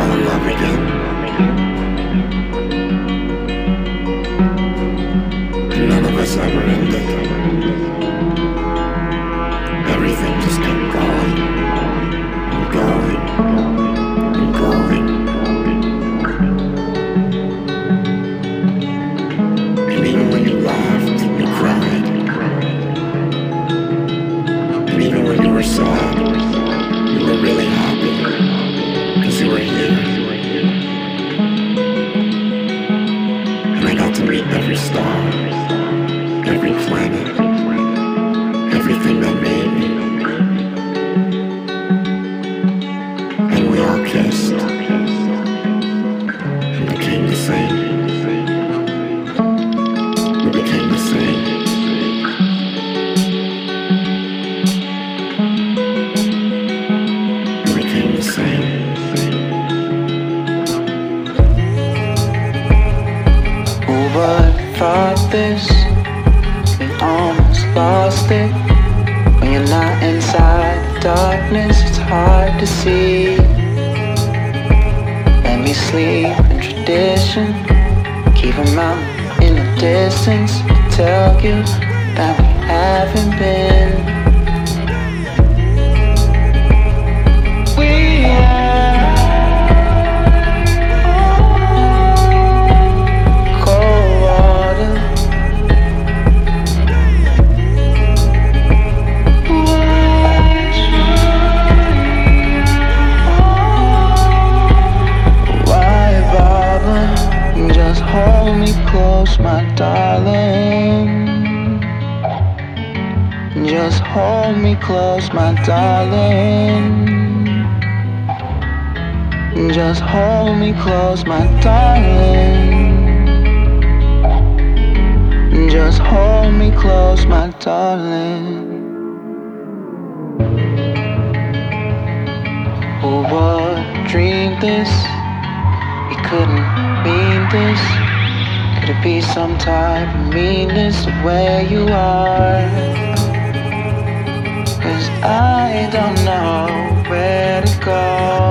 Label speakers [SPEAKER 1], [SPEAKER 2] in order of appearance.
[SPEAKER 1] fall in
[SPEAKER 2] love again. Have thought this? We almost lost it. When you're not inside the darkness, it's hard to see. Let me sleep in tradition. Keep 'em out in the distance. Tell you that we haven't been. Just hold me close, my darling. Just hold me close, my darling. Just hold me close, my darling. Oh, Who would dream this? It couldn't mean this. Could it be some type of meanness where you are? Cause I don't know where to go.